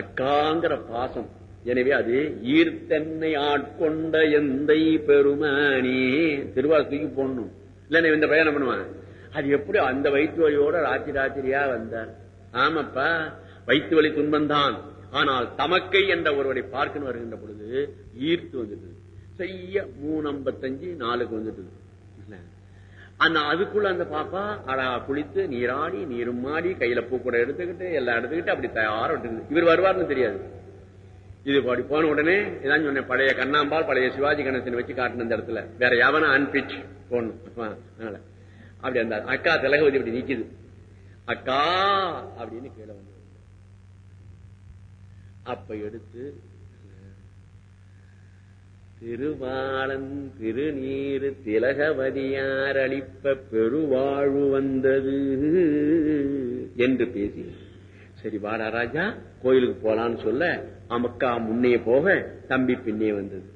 அக்காங்கிற பாசம். எனவே அது ஈர்த்தென்னை ஆட்கொண்ட எந்தை பெருமானி. திருவாசத்துக்கு போடணும் இல்ல இந்த பையன் என்ன பண்ணுவான் அது எப்படி அந்த வயிற்று வலியோட ராத்திரி ராத்திரியா வந்தார்? ஆமாப்பா வயிற்று வழி துன்பந்தான். ஆனால் தமக்கை என்ற ஒருவரை பார்க்கணும் வருகின்ற பொழுது ஈர்த்து வந்துட்டு செய்ய மூணு ஐம்பத்தஞ்சு நாலுக்கு வந்துட்டு அந்த அதுக்குள்ள அந்த பாப்பா அழகா குளித்து நீராடி நீரும் மாடி கையில பூக்கூட எடுத்துக்கிட்டு எல்லாம் எடுத்துக்கிட்டு அப்படி தயார விட்டுருது இவர் வருவார்னு தெரியாது. இது அப்படி போன உடனே இதான் சொன்னேன் பழைய கண்ணாம்பால் பழைய சிவாஜி கணேசன் வச்சு காட்டின இந்த இடத்துல. வேற எவனும் அன்பிச் போடணும். அதனால. அப்படி அந்த அக்கா திலகவதி அப்படி நிக்குது. அக்கா அப்படின்னு கீழே வந்து அப்ப எடுத்து திருவாளன் திருநீர் திலகவதியார் அளிப்ப பெருவாழ்வு வந்தது என்று பேசி. சரி வாடா ராஜா கோயிலுக்கு போலான்னு சொல்ல அமக்கா முன்னே போக தம்பி பின்னே வந்தது.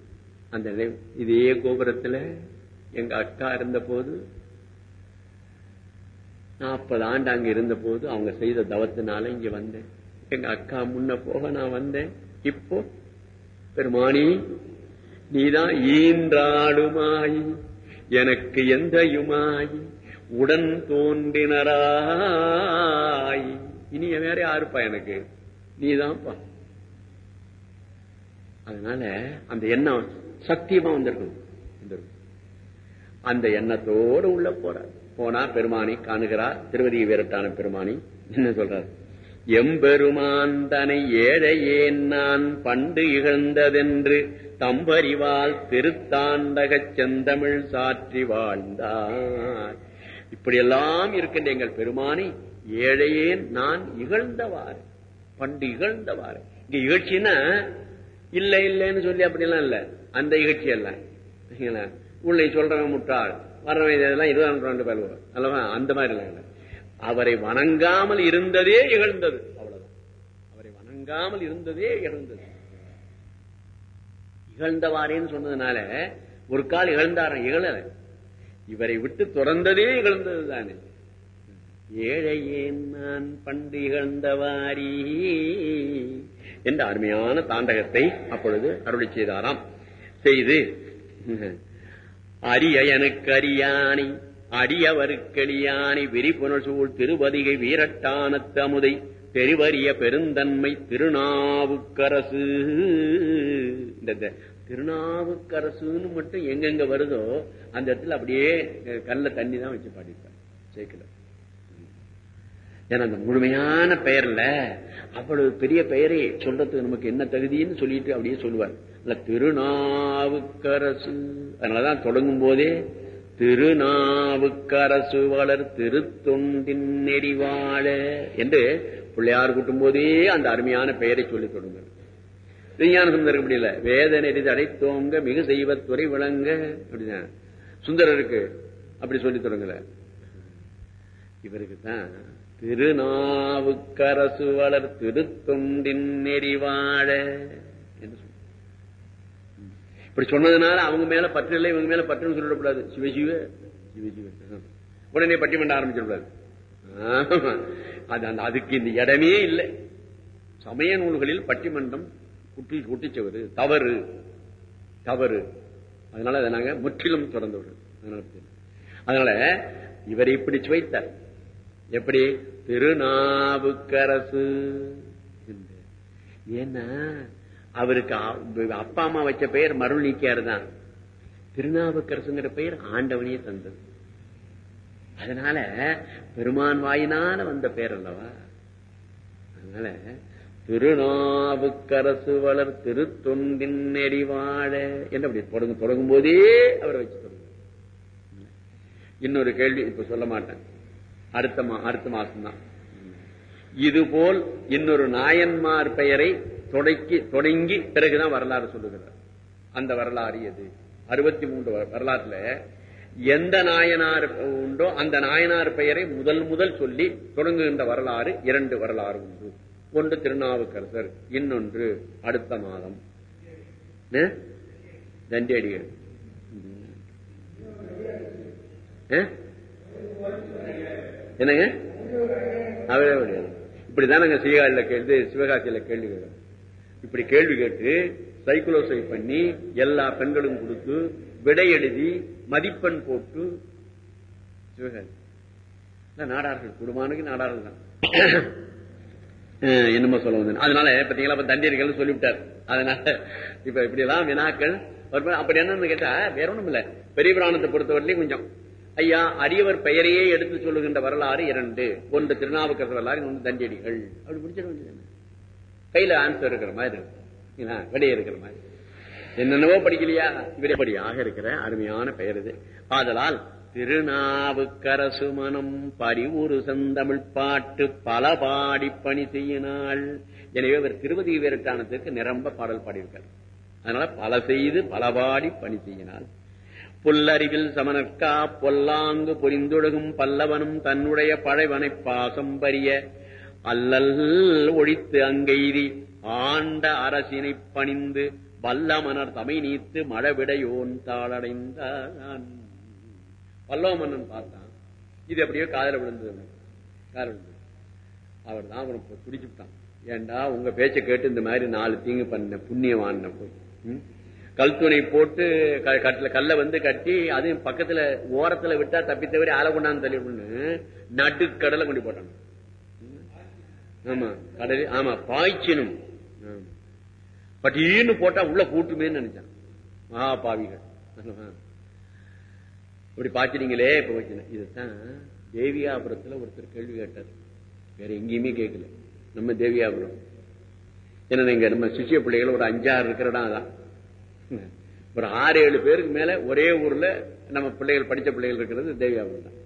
அந்த இதே கோபுரத்துல எங்க அக்கா இருந்த போது நாற்பது ஆண்டு அங்க இருந்த போது அவங்க செய்த தவத்தினால இங்க வந்தேன். எங்க அக்கா முன்ன போக நான் வந்தேன். இப்போ பெருமானி நீதான் ஈன்றாடுமாய். எனக்கு எந்தையுமாய். உடன் தோன்றினராய். இனி வேற யாருப்பா எனக்கு? நீதான்ப்பா. அதனால அந்த எண்ணம் சக்தியமா வந்திருக்கும் அந்த எண்ணத்தோடு உள்ள போறார். போனா பெருமானி காணுகிறார். திருவதி வீரட்டான பெருமானி என்ன சொல்றார்? எம்பெருமான் தனை ஏழையேன் நான் பண்டு இகழ்ந்ததென்று தம்பறிவால் திருத்தாண்டகச் செந்தமிழ் சாற்றி வாழ்ந்தார். இப்படியெல்லாம் இருக்கின்ற எங்கள் பெருமானி ஏழையேன் நான் இகழ்ந்தவாறு பண்டு இகழ்ந்தவாறு. இங்க இகழ்ச்சின்னா இல்ல இல்லைன்னு சொல்லி அப்படிலாம் இல்ல. அந்த இகழ்ச்சி அல்ல. உள்ள சொல்றவன் முட்டாள் வர்றவன் இதெல்லாம் இருபதாம் நூற்றாண்டு பயிலுவார் அல்லவா? அந்த மாதிரி இல்லை. அவரை வணங்காமல் இருந்ததே இகழ்ந்தது. அவ்வளவுதான். அவரை வணங்காமல் இருந்ததே இகழ்ந்தது. இகழ்ந்தவாறேன்னு சொன்னதுனால ஒரு கால் இகழ்ந்தாராம் இகழல. இவரை விட்டு துறந்ததே இகழ்ந்தது தானே ஏழையேன் நான் பண்டு இகழ்ந்தவாரி என்ற அருமையான தாண்டகத்தை அப்பொழுது அருளி செய்தாராம். செய்து அரிய எனக்கு அரியானை அடியவருக்களியானை விரிபுணர் சூழ் திருவதிகை வீரட்டானத்து அமுதை பெருவரிய பெருந்தன்மை திருநாவுக்கரசு. இந்த திருநாவுக்கரசுன்னு மட்டும் எங்கெங்க வருதோ அந்த இடத்துல அப்படியே கல்ல தண்ணி தான் வச்சு பாடிப்பார் சேர்க்கல ஏன்னா அந்த முழுமையான பெயர்ல அவ்வளவு பெரிய பெயரை சொல்றதுக்கு நமக்கு என்ன தகுதின்னு சொல்லிட்டு அப்படியே சொல்லுவார். திருநாவுக்கரசு. அதனாலதான் தொடங்கும் போதே திருநாவுக்கரசு வளர் திருத்தொண்டின் நெறிவாழ என்று பிள்ளையார் கூட்டும் போதே அந்த அருமையான பெயரை சொல்லி தொடங்க விஞ்ஞான சுந்தரம் முடியல வேத நெறி அடைத்தோங்க மிகு செய்வத்துறை விளங்க அப்படிதான். சுந்தரருக்கு அப்படி சொல்லி தொடங்கல. இவருக்கு தான் திருநாவுக்கரசு வளர் திருத்தொண்டின் நெறிவாழ இப்படி சொன்னதுனால அவங்க மேல பற்று இல்லை இவங்க மேல பற்றுன்னு சொல்லிடக்கூடாது. சிவசிவ சிவசிவ உடனே பட்டிமன்ற ஆரம்பிச்சிடக்கூடாது. அது அந்த அதுக்கு இந்த இடமே இல்லை. சமய நூல்களில் பட்டிமன்றம் குட்டி குட்டிச்சவரு. தவறு. தவறு. அதனால அதை நாங்க முற்றிலும் திறந்து விடுறோம். அதனால இவர் இப்படி சுவைத்தார். எப்படி? திருநாவுக்கரசு. ஏன்னா அவருக்கு அப்பா அம்மா வச்ச பெயர் மருள் நீக்கியார் தான். திருநாவுக்கரசுங்கிற பெயர் ஆண்டவனையே தந்தது. அதனால பெருமான் வாயினால வந்த பெயர் அல்லவா? அதனால திருநாவுக்கரசு வளர் திருத்தொண்டின் நெறிவாழ என்று அப்படி தொடங்க தொடங்கும் போதே அவரை வச்சு தொடங்கும் இன்னொரு கேள்வி இப்ப சொல்ல மாட்டேன். அடுத்த மா அடுத்த மாசம்தான். இதுபோல் இன்னொரு நாயன்மார் பெயரை தொடக்கி தொடங்கி பிறகுதான் வரலாறு சொல்லுகிறார். அந்த வரலாறு எது? அறுபத்தி மூன்று வரலாற்றுல எந்த நாயனார் உண்டோ அந்த நாயனார் பெயரை முதல் முதல் சொல்லி தொடங்குகின்ற வரலாறு இரண்டு வரலாறு உண்டு. ஒன்று திருநாவுக்கரசர் இன்னொன்று அடுத்த மாதம். தண்டியடிகள். என்னங்க? அவரே இப்படிதான் நாங்க சீகாழில கேள்வி சிவகாசியில கேள்வி கேட்கிறோம் இப்படி கேள்வி கேட்டு சைக்குலோசை பண்ணி எல்லா பெண்களும் கொடுத்து விடை எழுதி மதிப்பெண் போட்டு சிவகாசி நாடார்கள்? குடும்பமானுக்கு நாடார்கள் தான். என்னமோ சொல்ல வந்தேன். அதனால பாத்தீங்களா தண்டீர்கள் சொல்லிவிட்டார். அதனால இப்ப இப்படி எல்லாம் வினாக்கள் ஒரு- அப்படி என்னன்னு கேட்டா வேற ஒண்ணும் இல்ல. பெரிய புராணத்தை பொறுத்தவரையிலையும் கொஞ்சம். ஐயா அரியவர் பெயரையே எடுத்து சொல்லுகின்ற வரலாறு இரண்டு. ஒன்று திருநாவுக்கரசு வரலாறு ஒன்று தண்டியடிகள். அப்படி முடிச்சிட வேண்டியது கையில ஆன்சர் இருக்கிற மாதிரி இருக்கு. வெளியே இருக்கிற மாதிரி. என்னென்னவோ படிக்கலையா? இவரைப்படியாக இருக்கிற அருமையான பெயர் இது. ஆதலால் திருநாவுக்கரசு மனம் பரிவுரு செந்தமிழ் பாட்டு பல பாடி பணி செய்யினாள். எனவே இவர் திருவதி வீரட்டானத்திற்கு நிரம்ப பாடல் பாடியிருக்கார். அதனால பல செய்து பல பாடி பணி செய்யினாள். புல்லறிவில் சமனற்கா பொல்லாங்கு புரிந்தொழுகும் பல்லவனும் தன்னுடைய பழைவனை பாசம்பரிய அல்லல் ஒழித்து அங்கெய்தி ஆண்ட அரசினை பணிந்து வல்லமனர் தமை நீத்து மழவிடையோன் தாளடைந்தான். பல்லவ மன்னன் பார்த்தான். இது அப்படியே காதல விழுந்தது. அவனுக்கு. விழுந்தது. அவர் தான் அவனை குடிச்சுட்டான் ஏண்டா உங்க பேச்சை கேட்டு இந்த மாதிரி நாலு தீங்கு பண்ண புண்ணியவான் போய். கல் கல்துணை போட்டு க- கட்டில கல்ல வந்து கட்டி அதையும் பக்கத்துல ஓரத்துல விட்டா தப்பி ஆளை கொண்டாந்து தள்ளி நடு கடலை கொண்டு போட்டான். ஆமா கடலில் ஆமா பாய்ச்சினும். ஆமா. போட்டா உள்ள கூட்டுமேன்னு நினைச்சான். மகா பாவிகள் இப்படி பாய்ச்சினீங்களே இப்ப வச்சுனேன். இதுதான் தேவியாபுரத்துல ஒருத்தர் கேள்வி கேட்டார். வேற எங்கேயுமே கேட்கல. நம்ம தேவியாபுரம் ஏன்னா இங்க நம்ம சிஷிய பிள்ளைகள் ஒரு அஞ்சாறு இருக்கிற இடம் அதான். ஒரு ஆறு ஏழு பேருக்கு மேல ஒரே ஊர்ல நம்ம பிள்ளைகள் படிச்ச பிள்ளைகள் இருக்கிறது தேவியாபுரம் தான்.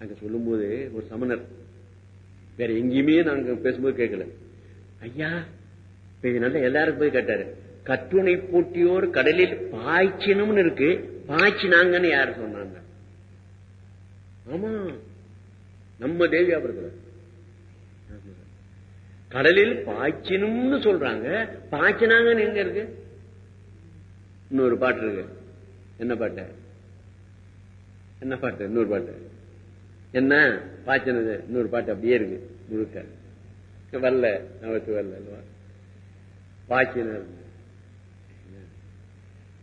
அங்க சொல்லும்போது ஒரு சமணர் வேற எங்கேயுமே நாங்க பேசும்போது கேட்கல. ஐயா இப்ப நல்லா எல்லாரும் போய் கேட்டாரு. கட்டுணை பூட்டியோர் கடலில் பாய்ச்சினும்னு இருக்கு பாய்ச்சினாங்கன்னு யாரு சொன்னாங்க? ஆமா நம்ம தேவியாபுரத்துல கடலில் பாய்ச்சினும்னு சொல்றாங்க பாய்ச்சினாங்கன்னு எங்க இருக்கு? இன்னொரு பாட்டு இருக்கு. என்ன பாட்டு? என்ன பாட்டு? இன்னொரு பாட்டு. என்ன? பாய்ச்சினது. இன்னொரு பாட்டு அப்படியே இருக்கு. முழுக்க. வரல. நமக்கு வரல. அல்லவா பாய்ச்சினர்.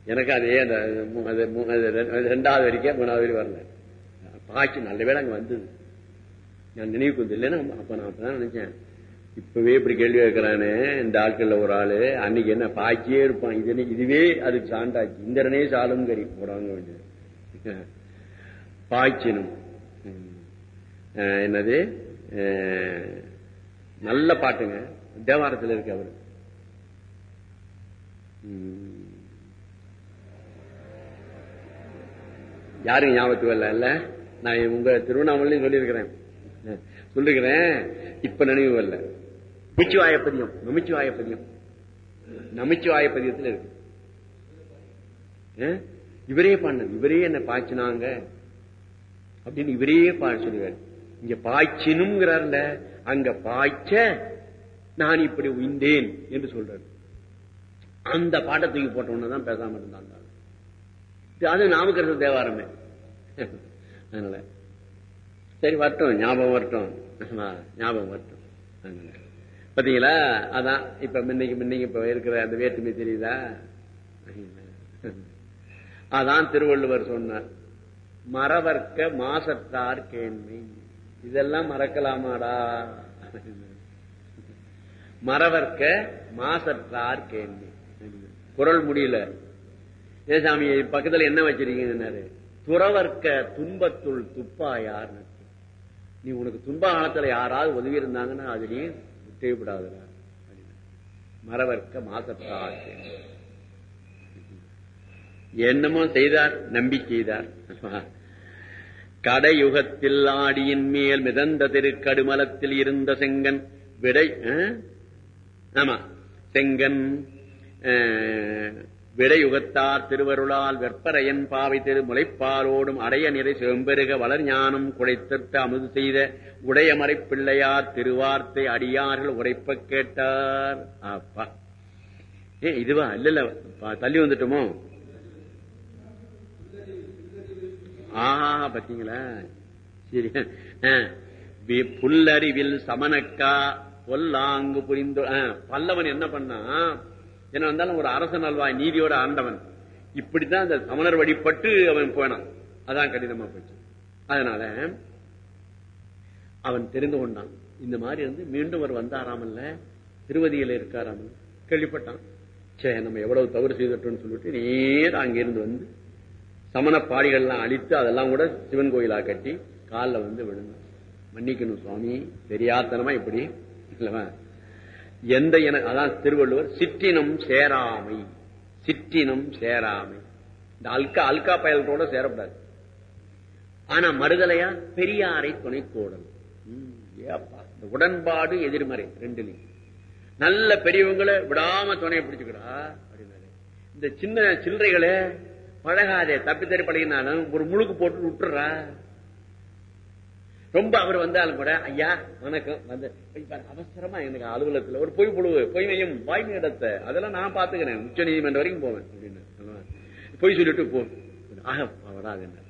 எனக்கு அதே அந்த அது ரெண்டாவது வரைக்கும் மூணாவது வரைக்கும் வரல. பாய்ச்சி நல்ல வேலை அங்கே வந்தது. நான் நினைவுக்கு வந்து இல்லைன்னா அப்ப நான் அப்பதான் நினைச்சேன். இப்பவே இப்படி கேள்வி கேட்கிறானே இந்த ஆட்கள்ல ஒரு ஆளு. அன்னைக்கு என்ன பாய்ச்சியே இருப்பான். இது என்ன- இதுவே அதுக்கு சாண்டாச்சு இந்திரனே சாலும் கறி போடாங்க வேண்டியது. பாய்ச்சினும். என்னது? நல்ல பாட்டுங்க. தேவாரத்தில் இருக்கு அவரு. யாரும் ஞாபகத்துக்கு வரல இல்ல? நான் உங்க திருவண்ணாமலையும் சொல்லியிருக்கிறேன். சொல்லிருக்கிறேன். இப்ப நினைவு வரல. நமச்சிவாய பதியம் நமச்சிவாய பதியம். நமச்சிவாய பதியத்தில் இருக்கு. அஹ், இவரே பாடினது இவரே என்ன பாய்ச்சினாங்க. அப்படின்னு இவரே பாட சொல்லுவார். இங்க பாய்ச்சினுங்கிறார்ல அங்க பாய்ச்ச நான் இப்படி உயிந்தேன் என்று சொல்றாரு. அந்த பாட்டை தூக்கி போட்ட தான் பேசாம இருந்தாங்க. அது நாமக்கரசு தேவாரமே. அதனால சரி வரட்டும் ஞாபகம் வரட்டும். ஞாபகம் வரட்டும். பாத்தீங்களா? அதான் இப்ப முன்னைக்கு முன்னைக்கு இப்ப இருக்கிற அந்த வேற்றுமை தெரியுதா? அதான் திருவள்ளுவர் சொன்னார் மரவர்க்க மாசத்தார் கேண்மை இதெல்லாம் மறக்கலாமாடா? மறவர்க்க மாசற்றார் கேள்வி. குரல் முடியல. ஏ சாமி பக்கத்துல என்ன வச்சிருக்கீங்கன்னாரு? துறவர்க்க துன்பத்துள் துப்பாயார் நீ உனக்கு துன்ப காலத்துல யாராவது உதவி இருந்தாங்கன்னா அதுலயும் தேவைப்படாதுடா மறவர்க்க மாசற்றார் என்னமோ செய்தார் நம்பி செய்தார். கடையுகத்தில் ஆடியின் மேல் மிதந்த திருக்கடுமலத்தில் இருந்த செங்கன் விடை ஆமா செங்கன் விடையுகத்தார் திருவருளால் வெப்பரையன் பாவை திரு முளைப்பாலோடும் அடைய நிறை செம்பெருக வளர் ஞானம் குடைத்திட்ட அமுது செய்த உடையமறை பிள்ளையார் திருவார்த்தை அடியார்கள் உரைப்ப கேட்டார். அப்பா. ஏ இதுவா? இல்ல இல்ல தள்ளி வந்துட்டோமோ? ஆஹா பாத்தீங்களா? சரி. புல்லறிவில் சமணக்கா பொல்லாங்கு புரிந்து பல்லவன் என்ன பண்ணா என்ன வந்தாலும் ஒரு அரசன் அல்வா நீதியோட ஆண்டவன். இப்படித்தான் அந்த சமணர் வழிபட்டு அவன் போனான். அதான் கடினமா போச்சு. அதனால அவன் தெரிந்து கொண்டான். இந்த மாதிரி இருந்து மீண்டும் அவர் வந்தாராமல்ல திருவதியில இருக்காராமல் கேள்விப்பட்டான். சே நம்ம எவ்வளவு தவறு செய்தட்டோம்னு சொல்லிட்டு நேரம் அங்கிருந்து வந்து சமண பாடிகள்லாம் அழித்து அதெல்லாம் கூட சிவன் கோயிலா கட்டி காலில் வந்து விழுந்தான் மன்னிக்கணும் சுவாமி தெரியாதனமா இப்படி இல்லவா? எந்த என அதான் திருவள்ளுவர் சிற்றினம் சேராமை சிற்றினம் சேராமை. இந்த அல்கா அல்கா பயல்களோட சேரக்கூடாது ஆனா மறுதலையா? பெரியாரை துணை கோடல் ஏப்பா இந்த உடன்பாடு எதிர்மறை ரெண்டுலையும் நல்ல பெரியவங்களை விடாம துணையை பிடிச்சுக்கிறா அப்படின்னாரு. இந்த சின்ன சில்லறைகளை பழகாதே தப்பி தறி பழகினாலும் ஒரு முழுக்கு போட்டு விட்டுறா. ரொம்ப அவர் வந்தாலும் கூட ஐயா வணக்கம் வந்து. அவசரமா எனக்கு அலுவலகத்துல ஒரு பொய் புழுவு பொய்மையும் வாய்மை நடத்த அதெல்லாம் நான் பாத்துக்கிறேன் உச்ச நீதிமன்றம் வரைக்கும் போவேன் அப்படின்னு. பொய் சொல்லிட்டு போ. ஆக வராதுன்னு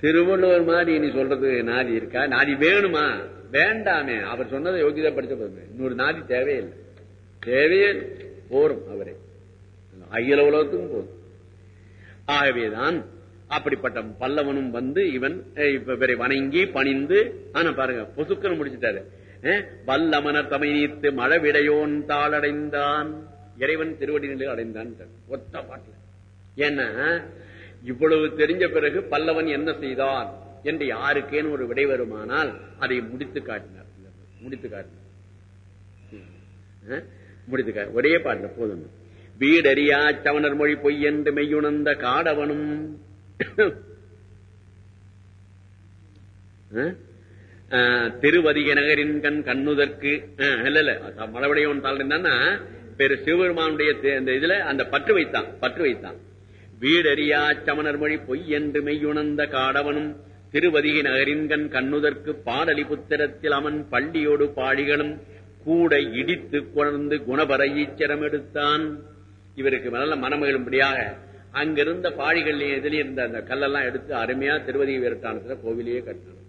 திருவள்ளுவர் மாதிரி நீ சொல்றது நாதி இருக்கா? நாதி வேணுமா? வேண்டாமே. அவர் சொன்னதை யோகிதா படிச்ச போதுமே இன்னொரு நாதி தேவையில்லை. தேவையே போரும் அவரே. அகில உலகத்துக்கும் போதும். ஆகவேதான் அப்படிப்பட்ட பல்லவனும் வந்து இவன் இப்ப இவரை வணங்கி பணிந்து ஆனா பாருங்க பொசுக்கன்னு முடிச்சிட்டாரு. வல்லமனர் தமை நீத்து மழவிடையோன் தாளடைந்தான். இறைவன் திருவடி நிலை அடைந்தான். ஒத்த பாட்டு ஏன்னா இவ்வளவு தெரிஞ்ச பிறகு பல்லவன் என்ன செய்தான் என்று யாருக்கேன்னு ஒரு விடை வருமானால் அதை முடித்து காட்டினார். முடித்து காட்டினார். முடித்து கா- ஒரே பாட்டுல போதும். வீடறியா சவணர் மொழி பொய் என்று மெய்யுணர்ந்த காடவனும். திருவதிக நகரின் கண் கண்ணுதற்கு அஹ், இல்ல இல்ல மழவடையவன் தாழ்ந்தான்னா பெரு சிவபெருமானுடைய அந்த இதுல அந்த பற்று வைத்தான் பற்று வைத்தான். வீடறியா சமணர் மொழி பொய் என்று மெய்யுணர்ந்த காடவனும் திருவதிகை நகரின்கண் கண்ணுதற்கு பாடலி புத்திரத்தில் அவன் பள்ளியோடு பாடிகளும் கூட இடித்து கொணர்ந்து குணபர ஈச்சரம் எடுத்தான். இவருக்கு நல்ல மனமகிழும்படியாக அங்கிருந்த பாழிகள்லையும் எதிலே இருந்த அந்த கல்லெல்லாம் எடுத்து அருமையா திருவதி வீரட்டானத்துல கோவிலையே கட்டினார்.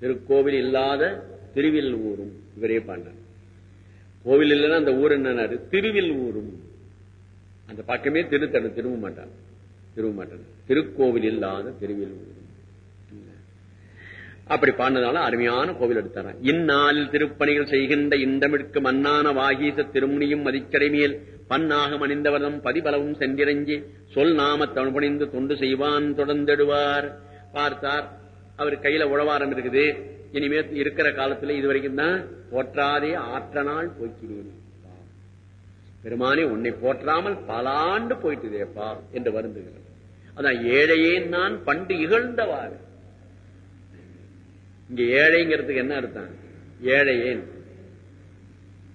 திருக்கோவில் இல்லாத திருவில் ஊரும் இவரே பாண்டார் கோவில் இல்லைன்னா அந்த ஊர் என்னன்னாரு? திருவில் ஊரும். அந்த பக்கமே திருத்தடு திரும்ப மாட்டான் திரும்ப மாட்டான் திருக்கோவில் இல்லாத திருவில் ஊரும். அப்படி பாண்டதால அருமையான கோவில் எடுத்தாராம். இந்நாளில் திருப்பணிகள் செய்கின்ற இந்தமிற்கு மன்னான வாகீச திருமுனியும் மதிக்கடைமேல் பன்னாக மணிந்தவர்தம் பதிபலவும் சென்றிரஞ்சி சொல் நாம தனுபணிந்து தொண்டு செய்வான் தொடர்ந்தெடுவார். பார்த்தார் அவர் கையில உழவாரம் இருக்குது. இனிமே இருக்கிற காலத்துல இது வரைக்கும் தான் போற்றாதே ஆற்ற நாள் போக்கிறேன் பெருமானே உன்னை போற்றாமல் பல ஆண்டு போயிட்டுதேப்பா என்று வருந்துகிறார். அதான் ஏழையே நான் பண்டு இகழ்ந்தவாறு. இங்க ஏழைங்கிறதுக்கு என்ன அர்த்தம்? ஏழையேன்.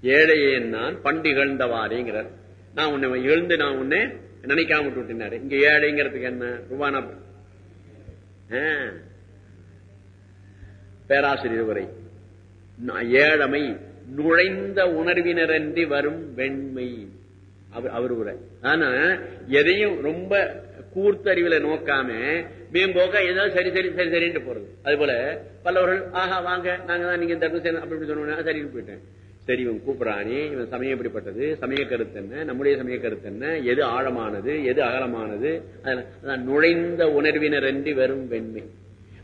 ஏழையேன் நான் பண்டு இகழ்ந்தவாறேங்கிறார். நான் உன்னை எழுந்து நான் உன்னை நினைக்காம விட்டு விட்டினாரு இங்க ஏழைங்கிறதுக்கு என்ன? ரூபானா பேராசிரியர் உரை ஏழமை நுழைந்த உணர்வினரன்றி வரும் வெண்மை. அவர் உரை ஆனா எதையும் ரொம்ப கூர்த்தறிவில நோக்காம மேம்போக்க ஏதோ சரி சரி சரி சரின்ட்டு போறது. அது போல பல்லவர்கள் ஆஹா வாங்க நாங்க தான் நீங்க இந்த அப்படி இப்படி சொன்னோம்னா சரின்னு போயிட்டேன். சரி இவன் கூப்பிடுறானே இவன் சமயம் எப்படிப்பட்டது? சமய கருத்து என்ன? நம்முடைய சமய கருத்து என்ன? எது ஆழமானது? எது அகலமானது? அதான் நுழைந்த உணர்வினரன்றி வரும் வெண்மை.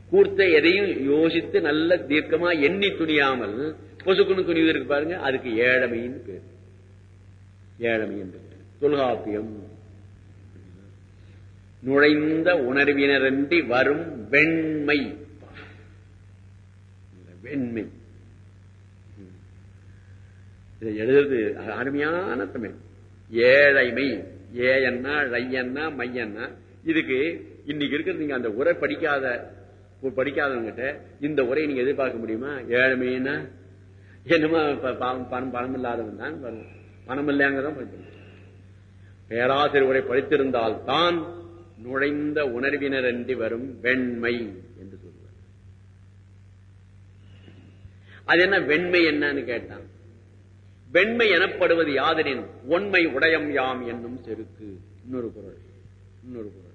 கூர்த்த எதையும் யோசித்து நல்ல தீர்க்கமா எண்ணி துணியாமல் பொசுக்குன்னு துணிவு இருக்கு பாருங்க அதுக்கு ஏழமையின் பேர். ஏழமை என்று தொல்காப்பியம். நுழைந்த உணர்வினரன்றி வரும் வெண்மை. வெண்மை. இதை எழுதுறது அருமையான தமிழ். ஏழைமை ஏயன்னா ழையன்னா மையன்னா. இதுக்கு இன்னைக்கு இருக்கிறது நீங்க அந்த உரை படிக்காத படிக்காதவங்கிட்ட இந்த உரையை நீங்க எதிர்பார்க்க முடியுமா? ஏழ்மைன்னா? என்னமா ப- பணம் பணம் இல்லாதவன் தான் பணம் இல்லையாங்கதான் பேராசிரியர் உரை படித்திருந்தால் தான் நுழைந்த உணர்வினர் என்று வரும் வெண்மை என்று சொல்லுவார். அது என்ன வெண்மை என்னன்னு கேட்டான். வெண்மை எனப்படுவது யாதனின் ஒன்மை உடையம் யாம் என்னும் செருக்கு. இன்னொரு குரல். இன்னொரு குரல்.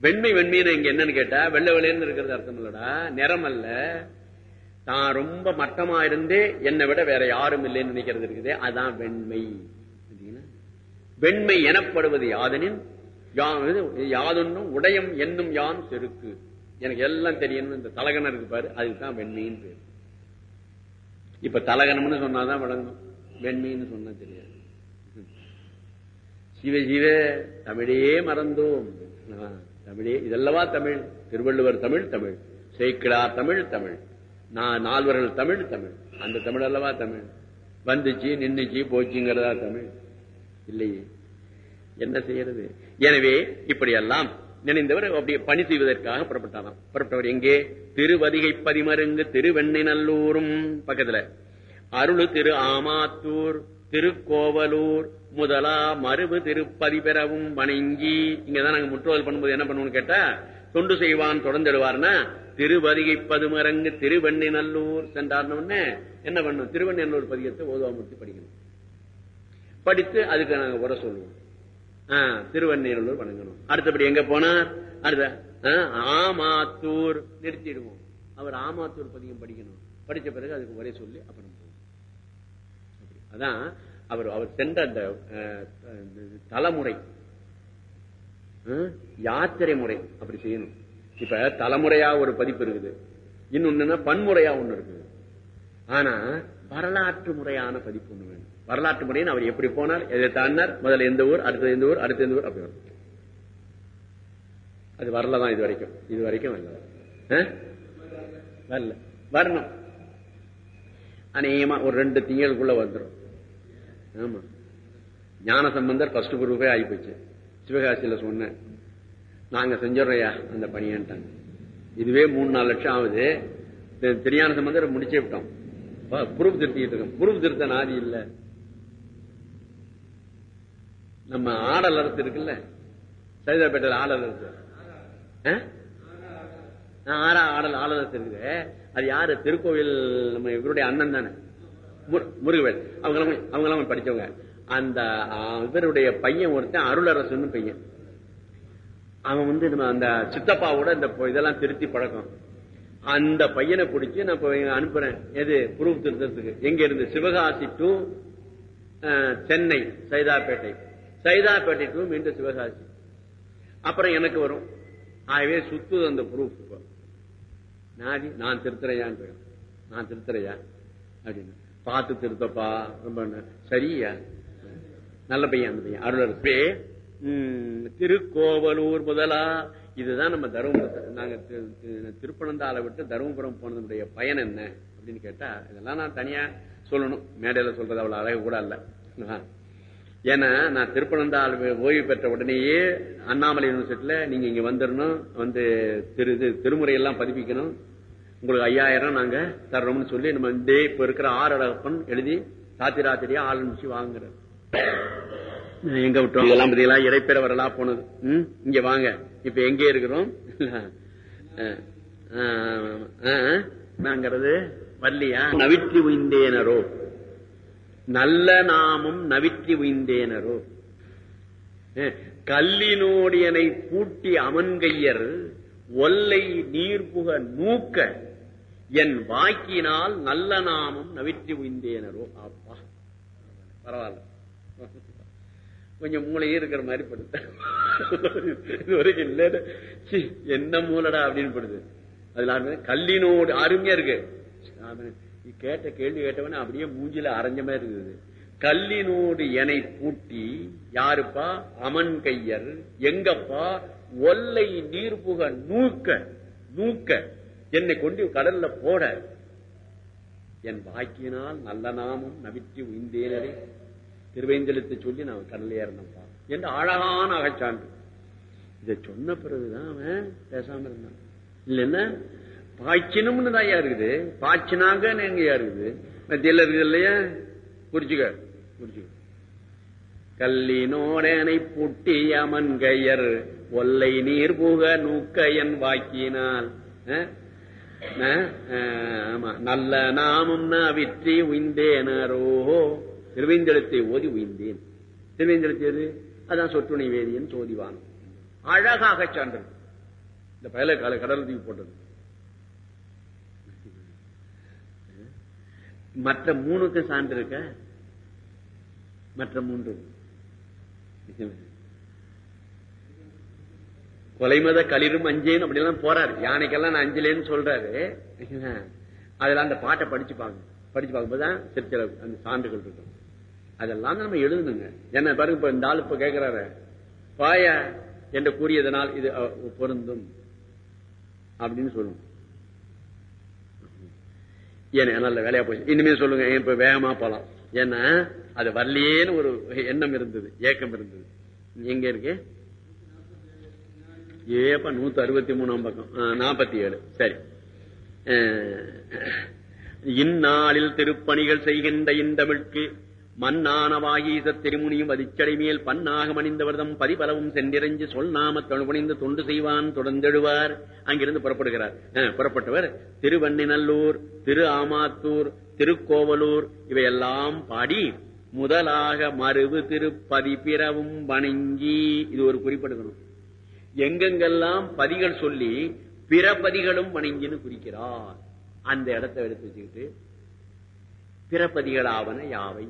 வெண்மை வெண்மைன்னு இங்க என்னன்னு கேட்டா வெள்ளை வெள்ளைன்னு இருக்கிறது அர்த்தம் இல்லடா நிறம் அல்ல. தான் ரொம்ப மட்டமா இருந்து என்னை விட வேற யாரும் இல்லைன்னு நினைக்கிறது இருக்குது. அதான் வெண்மை. வெண்மை எனப்படுவது யாதனின் யா- இது யாதொன்னும் உடையம் என்னும் யான் செருக்கு. எனக்கு எல்லாம் தெரியணும் இந்த தலகணம் இருக்கு பாரு அதுக்கு தான் வெண்மைன்னு இப்ப தலகணம்னு சொன்னாதான் விளங்கும். வெண்மைன்னு சொன்னா தெரியாது. சிவ சிவ தமிழே மறந்தோம். தமிழே இதல்லவா தமிழ். திருவள்ளுவர் தமிழ் தமிழ். சேக்கிழார் தமிழ் தமிழ். நான் நால்வர்கள் தமிழ் தமிழ். அந்த தமிழ் அல்லவா தமிழ்? வந்துச்சு நின்றுச்சு போச்சுங்கிறதா தமிழ்? இல்லையே. என்ன செய்யறது? எனவே இப்படியெல்லாம் நினைந்தவர் அப்படியே பணி செய்வதற்காக புறப்பட்டாராம். புறப்பட்டவர் எங்கே? திருவதிகை பதிமருங்கு திருவெண்ணை நல்லூரும் பக்கத்துல. அருளு திரு ஆமாத்தூர் திருக்கோவலூர் முதலா மருவு திருப்பதி பெறவும் வணங்கி இங்கதான் நாங்க முற்றுவல் பண்ணும்போது என்ன பண்ணுவோம்னு கேட்டா தொண்டு செய்வான் தொடர்ந்துடுவார்னா திருவதிகை பதுமரங்கு திருவெண்ணி நல்லூர் சென்றார்னு என்ன பண்ணும்? திருவெண்ணூர் பதிகத்தை ஓதுவாமூர்த்தி படிக்கணும். படித்து அதுக்கு நாங்க உர சொல்லுவோம். திருவண்ணூர் வணங்கணும் அடுத்தபடி எங்க போனார் அடுத்த ஆமாத்தூர். நிறுத்திடுவோம். அவர் ஆமாத்தூர் பதிகம் படிக்கணும். படிச்ச பிறகு அதுக்கு ஒரே சொல்லி அப்புறம் அதான் அவர் அவர் சென்ற அந்த தலைமுறை. யாத்திரை முறை அப்படி செய்யணும். இப்ப தலைமுறையா ஒரு பதிப்பு இருக்குது. இன்னொன்னு பன்முறையா ஒண்ணு இருக்குது. ஆனா வரலாற்று முறையான பதிப்பு ஒண்ணு வரலாற்று முறையின் அவர் எப்படி போனார் எதை தாண்டார் முதல்ல எந்த ஊர் அடுத்தது எந்த ஊர் அடுத்த எந்த ஊர் அப்படி வரும். அது வரலதான் இது வரைக்கும். இது வரைக்கும் வரல. வரல. வரணும். அநேகமா ஒரு ரெண்டு திங்களுக்குள்ள வந்துடும் ஆமா. ஞான சம்பந்தர் ஃபர்ஸ்ட் குரூப்பே ஆகி போச்சு. சிவகாசியில சொன்னேன். நாங்க செஞ்சோம்யா அந்த பணியான்ட்டாங்க இதுவே மூணு நாலு லட்சம் ஆகுது. தெ- தெரியான சம்பந்தர் முடிச்சே விட்டோம். குரூப் திருத்திட்டு இருக்கோம். புரூப் திருத்த நாதி இல்ல. நம்ம ஆடல் அரசு இருக்குல்ல? சைதாப்பேட்டையில் ஆடல் அரசு ஆ? ஆறா ஆடல் ஆடல் அரசு இருக்குது. அது யாரு? திருக்கோவில் நம்ம இவருடைய அண்ணன் தானே. முரு- முருகவேல். அவங்க அவங்கெல்லாம் படிச்சவங்க. அந்த இவருடைய பையன் ஒருத்தன் அருளரசுன்னு பையன். அவன் வந்து நம்ம அந்த சித்தப்பாவோட இந்த இதெல்லாம் திருத்தி பழக்கம். அந்த பையனை பிடிச்சி நான் இப்போ அனுப்புறேன். எது? புரூப் திருத்தத்துக்கு. எங்க இருந்து? சிவகாசி டு சென்னை சைதாப்பேட்டை. சைதாப்பேட்டை டு மீண்டும் சிவகாசி. அப்புறம் எனக்கு வரும். ஆகவே சுத்து அந்த ப்ரூஃப் நாடி நான் திருத்துறையான்னு போயிடும் நான் திருத்துறையா? அப்படின்னு. பார்த்து திருத்தப்பா. ரொம்ப சரியா? நல்ல பையன் அந்த பையன். அருளரசே ம், திருக்கோவலூர் முதலா. இதுதான் நம்ம தருமபுரத்தை நாங்க தி- திருப்பனந்தாளை விட்டு தருமபுரம் போனதுடைய பயன் என்ன? அப்படின்னு கேட்டா இதெல்லாம் நான் தனியா சொல்லணும். மேடையில சொல்றது அவ்வளவு அழகு கூட இல்ல ஏன்னா நான் திருப்பனந்தாள் ஓய்வு பெற்ற உடனேயே அண்ணாமலை யூனிவர்சிட்டியில நீங்க இங்க வந்துடணும் வந்து திரு திருமுறையெல்லாம் பதிப்பிக்கணும் உங்களுக்கு ஐயாயிரம் நாங்க தர்றோம்னு சொல்லி நம்ம இந்த இப்ப இருக்கிற ஆறு அழகப்பன் எழுதி சாத்திராத்திரியா ஆள் அனுப்பிச்சு வாங்குறோம் எங்க விட்டோம் இதெல்லாம் பாத்தீங்களா இடைப்பெற போனது ம்? இங்க வாங்க இப்ப எங்க இருக்கிறோம் அஹ், நாங்கிறது வரலையா நவிற்றி உயிந்தேனரோ நல்ல நாமம் நவிற்றி உய்ந்தேனரோ அஹ், கல்லினோடியனை பூட்டி அமன்கையர் ஒல்லை நீர்புக நூக்க என் வாக்கினால் நல்ல நாமம் நவிற்றி உய்ந்தேனரோ அப்பா பரவாயில்ல. கொஞ்சம் மூளையே இருக்கிற மாதிரி படுத்த இது இல்ல என்ன மூலடா அப்படின்னு படுது அதுல கல்லினோடு அருமையா இருக்கு. கேட்ட கேள்வி கேட்டவன அப்படியே மூஞ்சில அரைஞ்ச மாதிரி இருக்குது. கல்லினோடு எனை பூட்டி யாருப்பா? அமன் கையர். எங்கப்பா? ஒல்லை நீர்புக நூக்க நூக்க. என்னை கொண்டு கடல்ல போட. என் வாக்கியினால் நல்ல நாமும் நவிற்றி உய்ந்தேனரே. திருவேந்தலத்தை சொல்லி நான் கடல்ல ஏறினப்பா என்று அழகான அகச்சான்று. இதை சொன்ன பிறகுதான் அவன் பேசாம இருந்தான். இல்லைன்னா பாய்ச்சினும்னு தான் இருக்குது? பாய்ச்சினாங்க எங்கயா இருக்குது? மத்தியில் இருக்குது இல்லையா? புரிச்சுக்க புரிச்சுக்க கல்லினோடனை புட்டி அமன் கையர் ஒல்லை நீர் புக நூக்க என் வாக்கினால் ஆமா. நல்ல நாமம் விற்றி உய்ந்தேனரோ திருவேந்தெழுத்தை ஓதி உய்ந்தேன். திருவேந்தெழுத்து எது? அதான் சொற்றுணை வேதியன் சோதிவான். அழகாக சான்று. இந்த பயல கால கடல் தூக்கி போட்டது. மற்ற மூணுக்கு சான்று இருக்க? மற்ற மூன்று. கொலைமத களிரும் அஞ்சேன்னு அப்படி எல்லாம் போறாரு. யானைக்கெல்லாம் நான் அஞ்சலேன்னு சொல்றாரு. அதெல்லாம் அந்த பாட்டை படிச்சு பாருங்க. படிச்சு பார்க்கும்போதுதான் சிற்சில அந்த சான்றுகள் இருக்கும். அதெல்லாம் நம்ம எழுதணுங்க. என்ன பாருங்க இப்ப இந்த ஆள் இப்ப கேட்கிறாரு பாய என்று கூறியதனால் இது அஹ், பொருந்தும் அப்படின்னு சொல்லுவோம். ஏன்னா நல்ல வேலையா போச்சு. இனிமே சொல்லுங்க இப்ப வேகமா போலாம்? ஏன்னா அது வரலையேன்னு ஒரு எண்ணம் இருந்தது ஏக்கம் இருந்தது. எங்க இருக்கு? ஏப்ப நூத்தி அறுபத்தி மூணாம் பக்கம். நாற்பத்தி ஏழு சரி. அஹ், இந்நாளில் திருப்பணிகள் செய்கின்ற இந்தமிழ்க்கு மன்னானவாயீச திருமுனியும் அதிச்சடை மேல் பன்னாக மணிந்தவர்தம் பதிபலவும் சென்றிரஞ்சு சொல் நாம தொழுபணிந்து தொண்டு செய்வான் தொடர்ந்தெழுவார். அங்கிருந்து புறப்படுகிறார். அஹ், புறப்பட்டவர் திருவண்ணிநல்லூர் திரு ஆமாத்தூர் திருக்கோவலூர் இவையெல்லாம் பாடி முதலாக மருவு திருப்பதி பிறவும் வணங்கி. இது ஒரு குறிப்பிடுக்கணும் எங்கெங்கெல்லாம் பதிகள் சொல்லி பிறபதிகளும் வணங்கின்னு குறிக்கிறார். அந்த இடத்தை எடுத்து வச்சுக்கிட்டு பிறப்பதிகளாவன யாவை?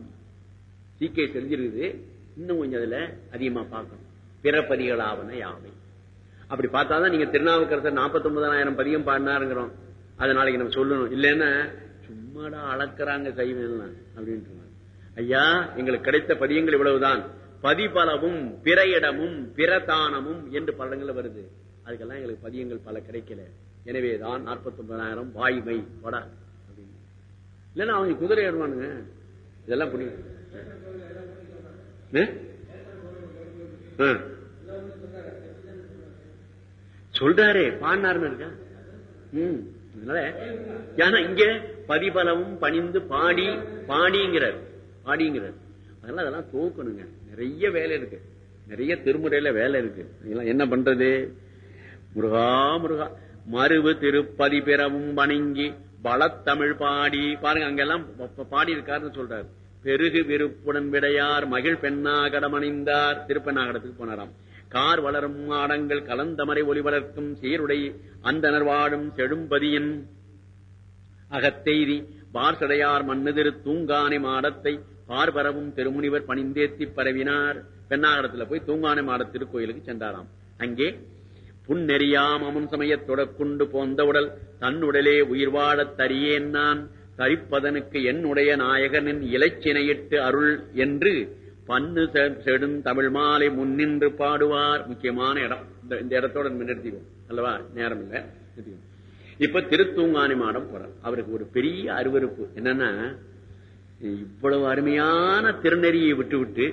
சீக்கிய தெரிஞ்சிருக்குது. இன்னும் கொஞ்சம் அதுல அதிகமா பார்க்கணும். பிறப்பதிகளாவன யாவை. அப்படி பார்த்தாதான் நீங்க திருநாவுக்கரசர் நாற்பத்தி ஒன்பதாயிரம் பதியம் பாடினாருங்கிறோம். அது நாளைக்கு நம்ம சொல்லணும். இல்லைன்னா சும்மாடா அளக்குறாங்க சைவம் அப்படின்ட்டு ஐயா எங்களுக்கு கிடைத்த பதியங்கள் இவ்வளவுதான். பதிபலவும் பிற இடமும் பிறதானமும் என்று பலங்கள் வருது. அதுக்கெல்லாம் எங்களுக்கு பதியங்கள் பல கிடைக்கல. எனவேதான் நாற்பத்தி ஒன்பதாயிரம் வாய்மை வட. அப்படின்னு. இல்லைன்னா அவங்க குதிரை ஏறுவானுங்க. இதெல்லாம் புரியும் சொல்றாரே பாடினாருன்னு இருக்கா? ம் அதனால ஏன்னா இங்க பதிபலவும் பணிந்து பாடி பாடிங்கிறார் பாடிங்கிறார். அதனால அதெல்லாம் தோக்கணுங்க. நிறைய வேலை இருக்கு. நிறைய திருமுறையில வேலை இருக்கு. இதெல்லாம் என்ன பண்றது? முருகா முருகா. மருவு திருப்பதி பெறவும் வணங்கி பலத்தமிழ் பாடி பாருங்க அங்கெல்லாம் பாடி இருக்காருன்னு சொல்றாரு. பெருகு விருப்புடன் விடையார் மகிழ் பெண்ணாகடமணிந்தார். திருப்பெண்ணாகடத்துக்கு போனாராம். கார் வளரும் மாடங்கள் கலந்தமரை ஒளி வளர்க்கும் சீருடை அந்தனர் வாழும் செழும்பதியின் அகத்தெய்தி. பார்சடையார் மண்ணுதிரு தூங்கானை மாடத்தை பார்பரவும் திருமுனிவர் பணிந்தேத்தி பரவினார். பெண்ணாகடத்துல போய் தூங்கானை மாட திருக்கோயிலுக்கு சென்றாராம். அங்கே புன்னெறியாம் அமுன் சமயத் தொடக்குண்டு போந்த உடல் தன்னுடலே உயிர் வாழத் தரியேன் நான். தரிப்பதனுக்கு என்னுடைய நாயகனின் இலச்சினையிட்டு அருள் என்று பன்னு செடும் தமிழ் மாலை முன்னின்று பாடுவார். முக்கியமான இடம். இந்த இடத்தோட நிறுத்திவோம் அல்லவா? நேரம் இல்லை. இப்ப திருத்தூங்கானி மாடம் போறார் அவருக்கு ஒரு பெரிய அருவறுப்பு என்னன்னா இவ்வளவு அருமையான திருநெறியை விட்டு விட்டு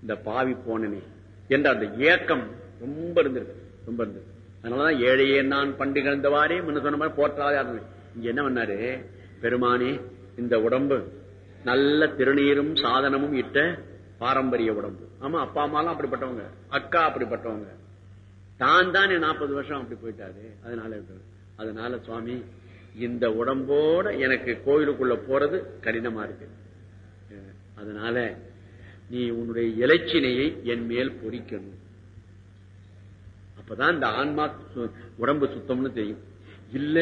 இந்த பாவி போனனே என்ற அந்த ஏக்கம் ரொம்ப இருந்திருக்கு. ரொம்ப இருந்திருக்கு. அதனாலதான் ஏழையே நான் பண்டு கிடந்தவாறே முன்ன சொன்ன மாதிரி போற்றாதே இங்க என்ன பண்ணாரு? பெருமானே இந்த உடம்பு நல்ல திருநீரும் சாதனமும் இட்ட பாரம்பரிய உடம்பு. ஆமா அப்பா அம்மாலாம் அப்படிப்பட்டவங்க. அக்கா அப்படிப்பட்டவங்க. தான் தான் நாற்பது வருஷம் அப்படி போயிட்டாரு. அதனால அதனால சுவாமி இந்த உடம்போட எனக்கு கோயிலுக்குள்ள போறது கடினமா இருக்கு. அதனால நீ உன்னுடைய இலச்சினையை என் மேல் பொறிக்கணும். அப்பதான் இந்த ஆன்மா உடம்பு சுத்தம்னு தெரியும். இல்ல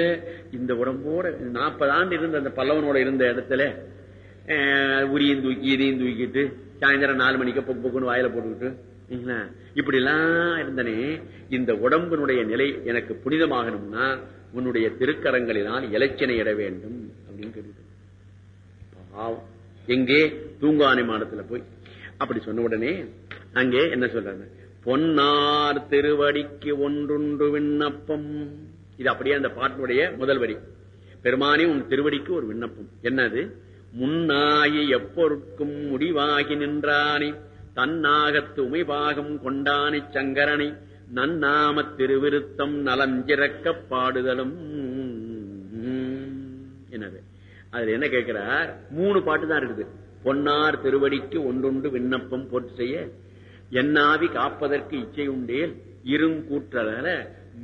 இந்த உடம்போட நாற்பது ஆண்டு இருந்த அந்த பல்லவனோட இருந்த இடத்துல உரியும் தூக்கி இதையும் தூக்கிட்டு சாயந்தரம் நாலு மணிக்கு பொக்கு பொக்குன்னு வாயில போட்டுக்கிட்டு இப்படி எல்லாம் இருந்தனே இந்த உடம்பினுடைய நிலை எனக்கு புனிதமாகணும்னா உன்னுடைய திருக்கரங்களினால் இலச்சினை இட வேண்டும் அப்படின்னு கேட்டு எங்கே? தூங்கானை மாடத்துல போய். அப்படி சொன்ன உடனே அங்கே என்ன சொல்றாங்க? பொன்னார் திருவடிக்கு ஒன்றுண்டு விண்ணப்பம். இது அப்படியே அந்த பாட்டினுடைய முதல் வரி. பெருமானே உன் திருவடிக்கு ஒரு விண்ணப்பம். என்னது? முன்னாயி எப்பொருட்கும் முடிவாகி நின்றானே தன்னாகத்து உமைபாகம் கொண்டானை சங்கரனை நன்னாம திருவிருத்தம் நலஞ்சிறக்க பாடுதலும். என்னது? அதுல என்ன கேட்கிறார்? மூணு பாட்டு தான் இருக்குது. பொன்னார் திருவடிக்கு ஒன்றொன்று விண்ணப்பம் போட்டு செய்ய என்னாவி காப்பதற்கு இச்சை உண்டேல் இருங்கூற்றல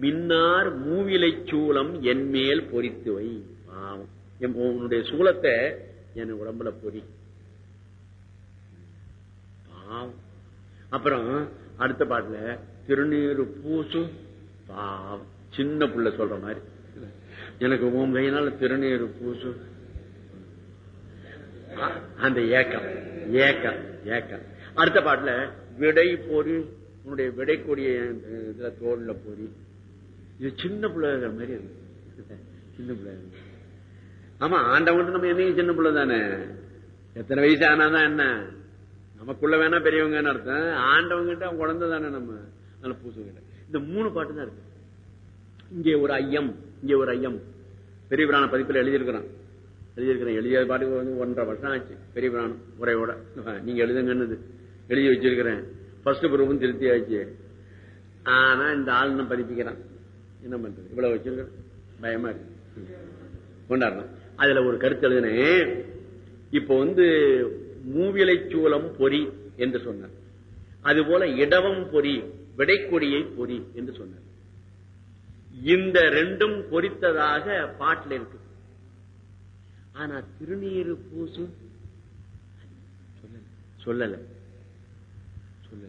மின்னார் மூவிலை சூளம் என் மேல் பொறித்து வை. பாவம் உன்னுடைய சூலத்தை என் உடம்புல பொறி. பாவம். அப்புறம் அடுத்த பாட்டுல திருநீரு பூசு பாவம். சின்ன புள்ள சொல்ற மாதிரி. எனக்கு உன் கையினால திருநீரு பூசு அந்த ஏக்கம் ஏக்கம் ஏக்கம். அடுத்த பாட்டுல விடை பொறி. உன்னுடைய விடை கொடிய இதுல தோல்ல பொறி. இது சின்ன பிள்ளைகள் மாதிரி இருக்கு. சின்ன பிள்ளைகள் ஆமா ஆண்டவங்கிட்ட நம்ம என்னையும் சின்ன பிள்ளை தானே? எத்தனை வயசு ஆனாதான் என்ன? நமக்குள்ள வேணா பெரியவங்கன்னு அர்த்தம். ஆண்டவங்கிட்ட அவன் குழந்தை தானே நம்ம? நல்ல பூசுகிட்ட இந்த மூணு பாட்டு தான் இருக்கு. இங்கே ஒரு ஐயம் இங்கே ஒரு ஐயம். பெரிய பிராண பதிப்பில் எழுதியிருக்கிறான். எழுதியிருக்கிறேன். எழுதிய பாட்டுக்கு வந்து ஒன்றரை வருஷம் ஆச்சு. பெரிய பிராணம் உரையோட. நீங்க எழுதுங்கன்னு எழுதி வச்சிருக்கிறேன். ஃபர்ஸ்ட் குரூப்பும் திருப்தி ஆச்சு. ஆனா இந்த ஆள் பதிப்பிக்கிறான். என்ன பண்றது? இவ்வளவு வச்சிருக்கிறேன் பயமா இருக்கு. கொண்டாடணும் அதுல ஒரு கருத்து எழுதினேன். இப்போ வந்து மூவிலை சூலம் பொறி என்று சொன்னார். அதுபோல இடவம் பொறி விடைக்கொடியை பொறி என்று சொன்னார். இந்த ரெண்டும் பொறித்ததாக பாட்டில் இருக்கு. ஆனா திருநீரு பூசு சொல்லல. சொல்லல.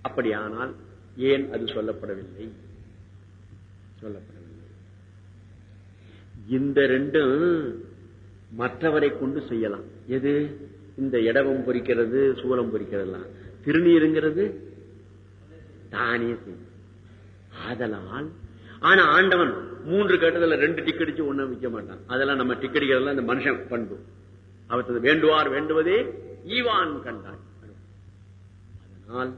அப்படியானால் ஏன் அது சொல்லப்படவில்லை? சொல்லப்படவில்லை இந்த ரெண்டும் மற்றவரை கொண்டு செய்யலாம். எது? இந்த இடவம் பொறிக்கிறது சூலம் பொறிக்கிறதுலாம் திருநீருங்கிறது தானே செய்யும். ஆதலால் ஆனா ஆண்டவன் மூன்று கட்டத்துல ரெண்டு டிக் அடிச்சு விற்க மாட்டான். அதெல்லாம் நம்ம டிக் இந்த மனுஷன் பண்பு. அவற்றது வேண்டுவார் வேண்டுவதே ஈவான் கண்டான். அதனால்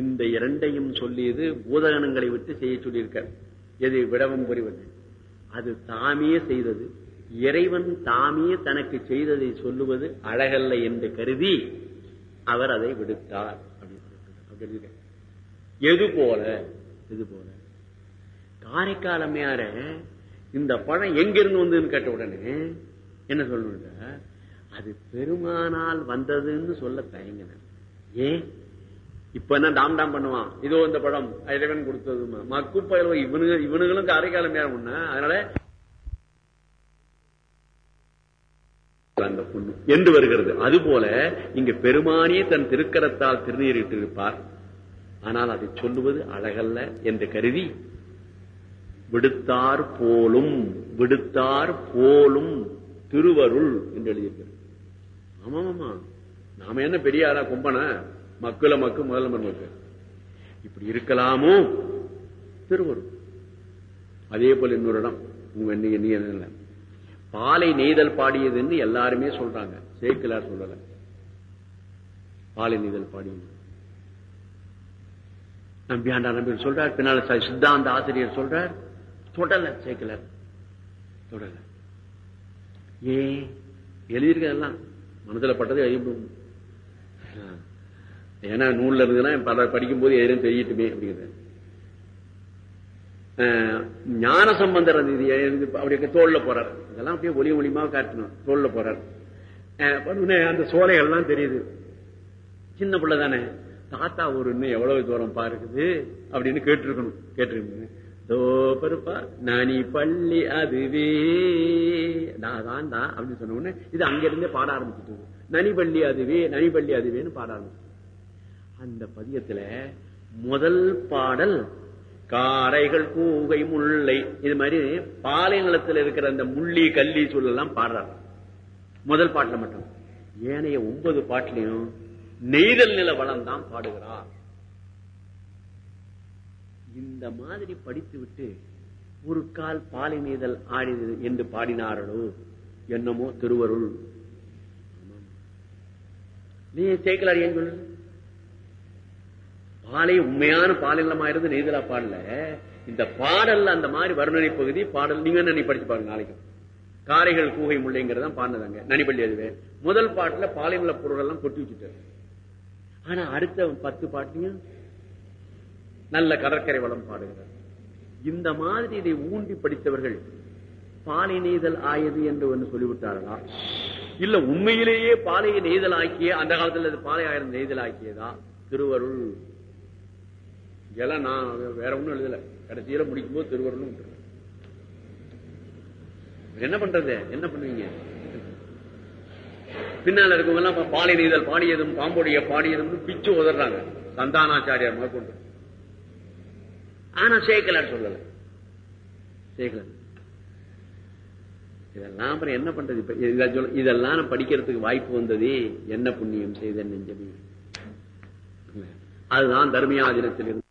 இந்த இரண்டையும் சொல்லியது பூதகணங்களை விட்டு செய்ய சொல்லியிருக்க எது? விடவம் புரிவது. அது தாமே செய்தது. இறைவன் தாமே தனக்கு செய்ததை சொல்லுவது அழகல்ல என்று கருதி அவர் அதை விடுத்தார். அப்படின்னு அப்படி எது போல? எது போல? காரைக்கால் அம்மையார இந்த பழம் எங்கிருந்து வந்ததுன்னு கேட்ட உடனே என்ன சொல்லுங்க அது பெருமானால் வந்ததுன்னு சொல்ல தயங்கின ஏன்? இப்ப என்ன டாம் டாம் பண்ணுவான். இதோ இந்த பழம் இறைவன் கொடுத்தது. மக்கு பயிர் இவனுங்க இவனுங்களுக்கு அரைக்காலம் அம்மையார் ஒண்ணு. அதனால அந்த புண்ணு. என்று வருகிறது. அதுபோல இங்க பெருமானே தன் திருக்கரத்தால் திருநீரிட்டு இருப்பார் ஆனால் அதை சொல்லுவது அழகல்ல என்று கருதி விடுத்தார் போலும் விடுத்தார் போலும் திருவருள் என்று எழுதியிருக்கிறது. ஆமா ஆமா நாம என்ன பெரிய ஆளா கும்பன? மக்குல மக்கு முதல்வர் மக்கு. இப்படி இருக்கலாமோ? திருவருள். அதே போல இன்னொரு இடம். உங்க நீ என்ன பாலை நெய்தல் பாடியதுன்னு எல்லாருமே சொல்றாங்க. சேக்கிலார் சொல்லல. பாலை நெய்தல் பாடியது. நம்பியாண்டா நம்பி சொல்றார். பின்னால சித்தாந்த ஆசிரியர் சொல்றார். தொடல சேக்கிலார் தொடல. ஏன்? எழுதியிருக்கெல்லாம் மனதுல பட்டது ஏன்னா நூல்ல இருந்ததுன்னா பல படிக்கும் போது எதுவும் தெரியட்டுமே அப்படிங்கிறது ஞான சம்பந்தர் அது அப்படி தோல்ல போறார். இதெல்லாம் அப்படியே ஒளி ஒளிமா காட்டணும் தோல்ல போறார். அந்த சோலைகள்லாம் தெரியுது. சின்ன பிள்ளை தானே. தாத்தா ஒரு இன்னும் எவ்வளவு தூரம் பாருக்குது? அப்படின்னு கேட்டிருக்கணும். கேட்டிருக்கணும். தோ பருப்பா நனி பள்ளி அதுவே. நான் தான் தான் அப்படின்னு சொன்ன உடனே இது அங்கிருந்தே பாட ஆரம்பிச்சுட்டு நனி பள்ளி அதுவே நனி பள்ளி அதுவேன்னு பாட ஆரம்பிச்சு அந்த பதியத்துல முதல் பாடல் காரைகள் கூகை முல்லை இது மாதிரி பாலை நிலத்தில் இருக்கிற அந்த முள்ளி கல்லி சொல்லலாம் பாடுறார். முதல் பாட்டுல மட்டும். ஏனைய ஒன்பது பாட்டிலையும் நெய்தல் நில வளம் தான் பாடுகிறார். இந்த மாதிரி படித்து விட்டு ஒரு கால் பாலை நெய்தல் ஆடினது என்று பாடினாரோ என்னமோ திருவருள். நீ சேர்க்கலார் ஏன் சொல்லு பாலை உண்மையான பாலினமா இருந்து நெய்தலா பாடல. இந்த பாடல்ல அந்த மாதிரி வருணனை பகுதி பாடல் நீங்க என்ன படிச்சு பாருங்க நாளைக்கு. காரைகள் கூகை முள்ளைங்கிறத பாடினதாங்க. நனிப்பள்ளி அதுவே முதல் பாட்டுல பாலிமல பொருள் எல்லாம் கொட்டி வச்சுட்டாரு ஆனா அடுத்த பத்து பாட்டையும் நல்ல கடற்கரை வளம் பாடுகிறார் இந்த மாதிரி இதை ஊண்டி படித்தவர்கள் பாலை நெய்தல் ஆயது என்று ஒன்று சொல்லிவிட்டார்களா? இல்ல உண்மையிலேயே பாலையை நெய்தல் ஆக்கிய அந்த காலத்துல அது பாலை ஆயிரம் நெய்தல் ஆக்கியதா? திருவருள் இதெல்லாம் நான் வேற ஒண்ணும் எழுதல. கடைசியில முடிக்கும் போது திருவருள்னு விட்டுருவேன். என்ன பண்றது? என்ன பண்ணுவீங்க? பின்னால இருக்கவங்க எல்லாம் பாலை நெய்தல் பாடியதும் பாம்புடைய பாடியதும் பிச்சு உதறாங்க. சந்தானாச்சாரியார் முதற்கொண்டு. ஆனா சேக்கலார் சொல்லல. சேக்கலார் இதெல்லாம் அப்புறம் என்ன பண்றது? இப்ப சொல்ல- இதெல்லாம் நான் படிக்கிறதுக்கு வாய்ப்பு வந்தது என்ன புண்ணியம் செய்த நெஞ்சமே. அதுதான் தர்மியாதினத்தில் இருந்து